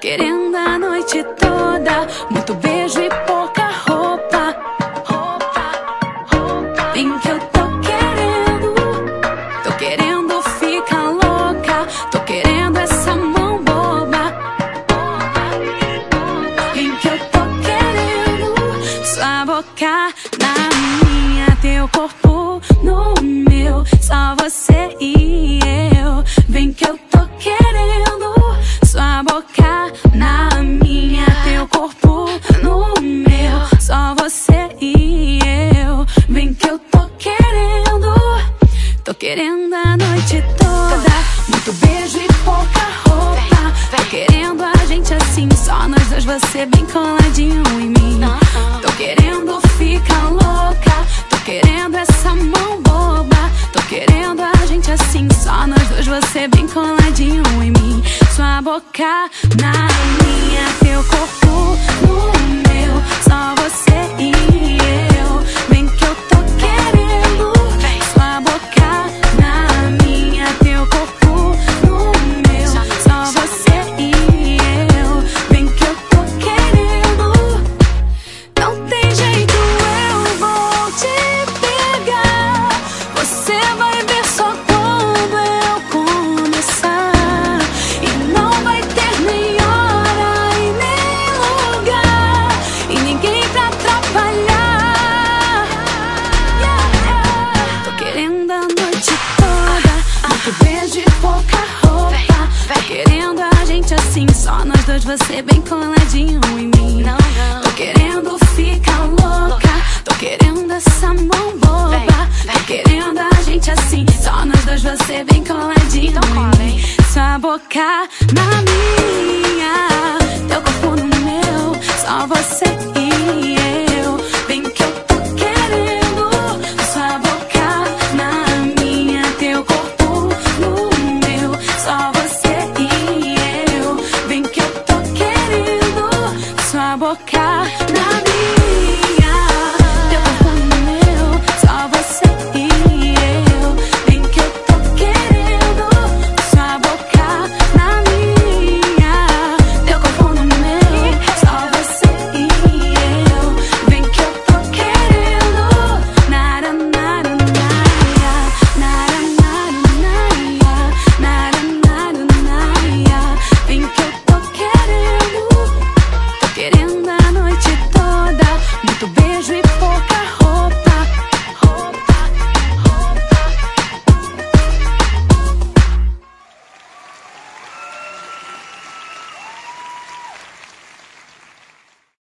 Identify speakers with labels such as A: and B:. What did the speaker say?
A: querendo a noite toda, muito beijo e pouca roupa. Roupa, roupa. Vem que eu tô querendo, tô querendo ficar louca, tô querendo essa mão boba. Vem que eu tô querendo sua boca na minha, teu corpo no meu, só você e eu. Vem que eu tô querendo sua boca você e eu. Vem que eu tô querendo, tô querendo a noite toda, muito beijo e pouca roupa. Tô querendo a gente assim, só nós dois, você bem coladinho em mim. Tô querendo ficar louca, tô querendo essa mão boba. Tô querendo a gente assim, só nós dois, você bem coladinho em mim. Sua boca na minha, teu corpo querendo a gente assim, só nós dois, você bem coladinho em mim. Tô querendo ficar louca. Tô querendo essa mão boba. Tô querendo a gente assim, só nós dois, você bem coladinho em mim. Sua boca na minha,